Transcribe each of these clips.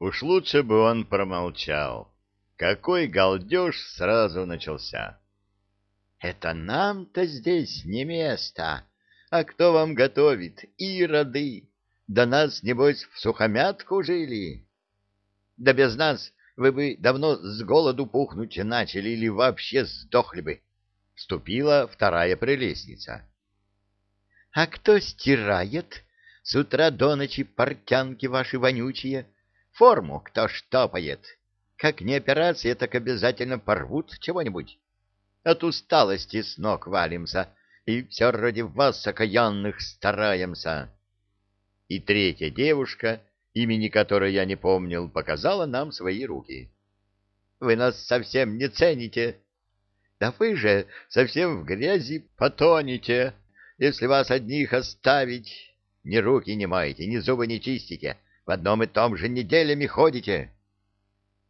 Уж лучше бы он промолчал. Какой галдеж сразу начался. «Это нам-то здесь не место. А кто вам готовит? Ироды! Да нас, небось, в сухомятку жили. Да без нас вы бы давно с голоду пухнуть начали или вообще сдохли бы. Вступила вторая прелестница. — А кто стирает? С утра до ночи портянки ваши вонючие. Форму кто штопает? Как не операция, так обязательно порвут чего-нибудь. От усталости с ног валимся, и все ради вас, окаянных, стараемся и третья девушка, имени которой я не помнил, показала нам свои руки. — Вы нас совсем не цените. — Да вы же совсем в грязи потонете, если вас одних оставить. Ни руки не маете, ни зубы не чистите, в одном и том же неделями ходите.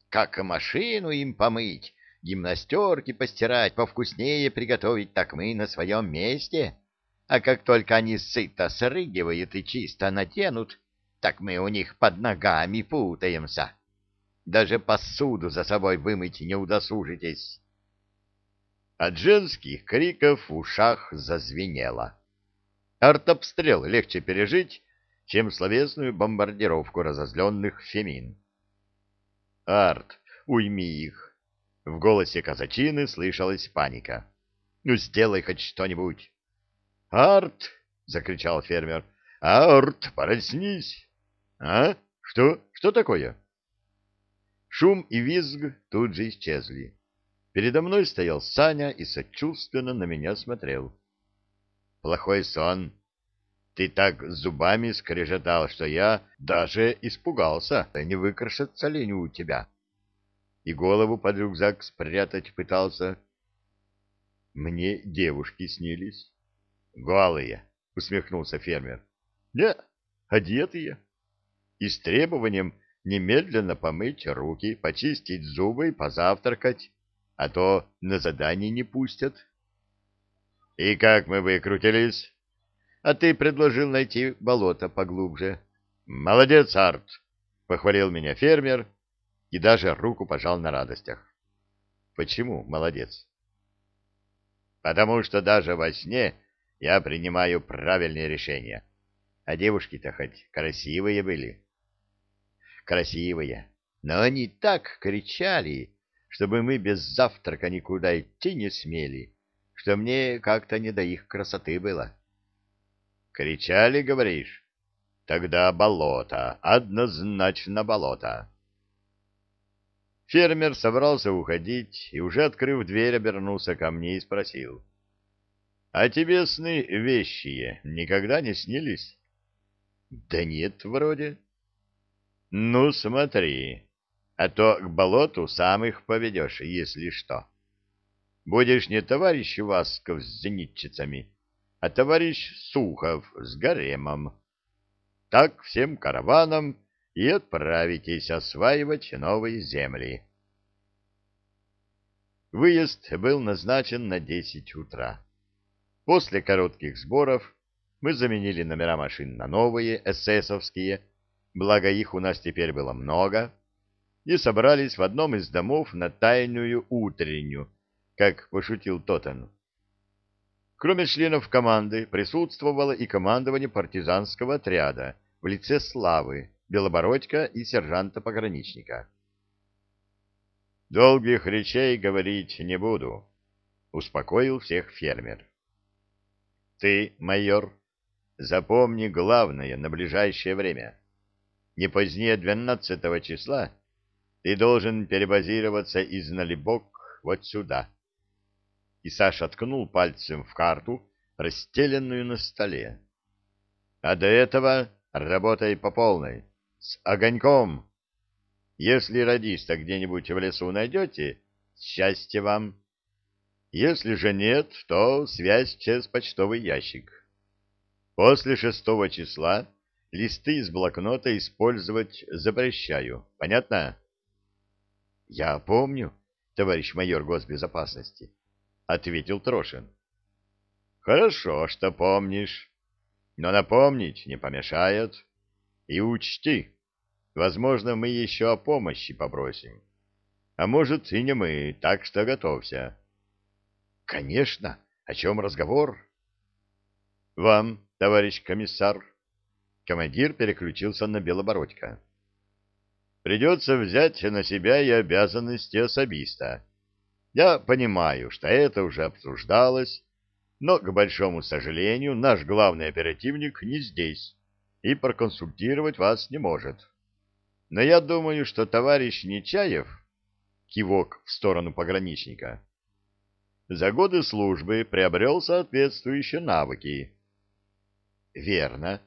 Как машину им помыть, гимнастерки постирать, повкуснее приготовить, так мы на своем месте. — а как только они сыто срыгивают и чисто натянут, так мы у них под ногами путаемся. Даже посуду за собой вымыть не удосужитесь. От женских криков в ушах зазвенело. Артобстрел легче пережить, чем словесную бомбардировку разозленных фемин. «Арт, уйми их!» В голосе казачины слышалась паника. «Ну, сделай хоть что-нибудь!» «Арт!» — закричал фермер. «Арт, проснись!» «А? Что? Что такое?» Шум и визг тут же исчезли. Передо мной стоял Саня и сочувственно на меня смотрел. «Плохой сон. Ты так зубами скрежетал, что я даже испугался, не выкрошится ли у тебя?» И голову под рюкзак спрятать пытался. «Мне девушки снились». Голые, усмехнулся фермер. Не, одетые. И с требованием немедленно помыть руки, почистить зубы и позавтракать, а то на задание не пустят. И как мы выкрутились? А ты предложил найти болото поглубже. Молодец, Арт, похвалил меня фермер и даже руку пожал на радостях. Почему молодец? Потому что даже во сне я принимаю правильные решения. А девушки-то хоть красивые были. Красивые. Но они так кричали, чтобы мы без завтрака никуда идти не смели, что мне как-то не до их красоты было. Кричали, говоришь? Тогда болото, однозначно болото. Фермер собрался уходить и, уже открыв дверь, обернулся ко мне и спросил. А тебе сны вещие никогда не снились? Да нет, вроде. Ну, смотри, а то к болоту сам их поведешь, если что. Будешь не товарищ Васков с зенитчицами, а товарищ Сухов с гаремом. Так всем караваном и отправитесь осваивать новые земли. Выезд был назначен на десять утра. После коротких сборов мы заменили номера машин на новые, эсэсовские, благо их у нас теперь было много, и собрались в одном из домов на тайную утреннюю, как пошутил Тотен. Кроме членов команды присутствовало и командование партизанского отряда в лице Славы, Белобородька и сержанта-пограничника. «Долгих речей говорить не буду», — успокоил всех фермер. Ты, майор, запомни главное на ближайшее время. Не позднее 12 числа ты должен перебазироваться из Налибок вот сюда. И Саша ткнул пальцем в карту, расстеленную на столе. А до этого работай по полной, с огоньком. Если радиста где-нибудь в лесу найдете, счастье вам. Если же нет, то связь через почтовый ящик. После шестого числа листы из блокнота использовать запрещаю. Понятно? — Я помню, товарищ майор госбезопасности, — ответил Трошин. — Хорошо, что помнишь, но напомнить не помешает. И учти, Возможно, мы еще о помощи попросим. А может, и не мы, так что готовься. — Конечно. О чем разговор? — Вам, товарищ комиссар. Командир переключился на Белобородька. — Придется взять на себя и обязанности особиста. Я понимаю, что это уже обсуждалось, но, к большому сожалению, наш главный оперативник не здесь и проконсультировать вас не может. Но я думаю, что товарищ Нечаев, кивок в сторону пограничника, за годы службы приобрел соответствующие навыки. — Верно,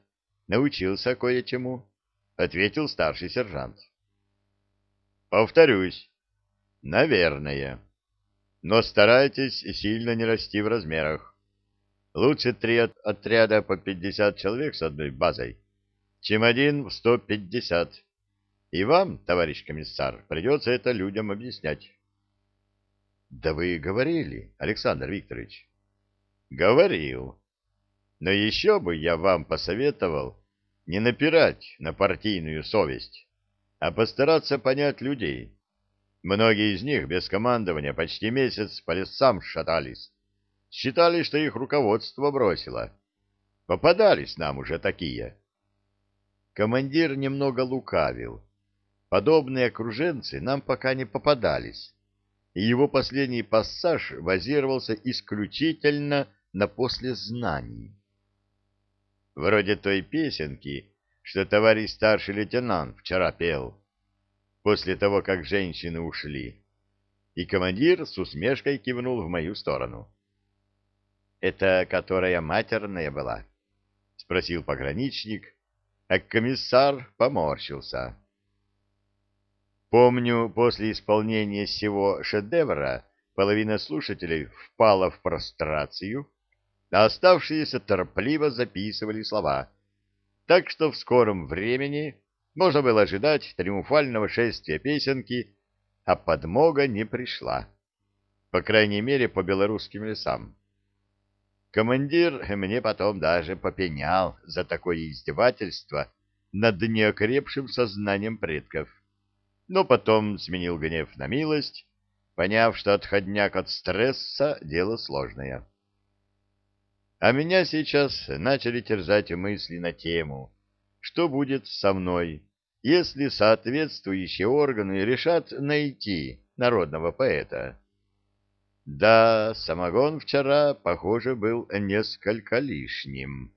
научился кое-чему, — ответил старший сержант. — Повторюсь, наверное. Но старайтесь сильно не расти в размерах. Лучше три отряда по пятьдесят человек с одной базой, чем один в сто пятьдесят. И вам, товарищ комиссар, придется это людям объяснять. — Да вы говорили, Александр Викторович. — Говорил. Но еще бы я вам посоветовал не напирать на партийную совесть, а постараться понять людей. Многие из них без командования почти месяц по лесам шатались считали, что их руководство бросило. Попадались нам уже такие. Командир немного лукавил. Подобные окруженцы нам пока не попадались, и его последний пассаж базировался исключительно на послезнаний. Вроде той песенки, что товарищ старший лейтенант вчера пел, после того, как женщины ушли. И командир с усмешкой кивнул в мою сторону. Это которая матерная была? — спросил пограничник, а комиссар поморщился. Помню, после исполнения всего шедевра половина слушателей впала в прострацию, а оставшиеся торопливо записывали слова, так что в скором времени можно было ожидать триумфального шествия песенки, а подмога не пришла, по крайней мере, по белорусским лесам. Командир мне потом даже попенял за такое издевательство над неокрепшим сознанием предков. Но потом сменил гнев на милость, поняв, что отходняк от стресса — дело сложное. А меня сейчас начали терзать мысли на тему, что будет со мной, если соответствующие органы решат найти народного поэта. Да, самогон вчера, похоже, был несколько лишним.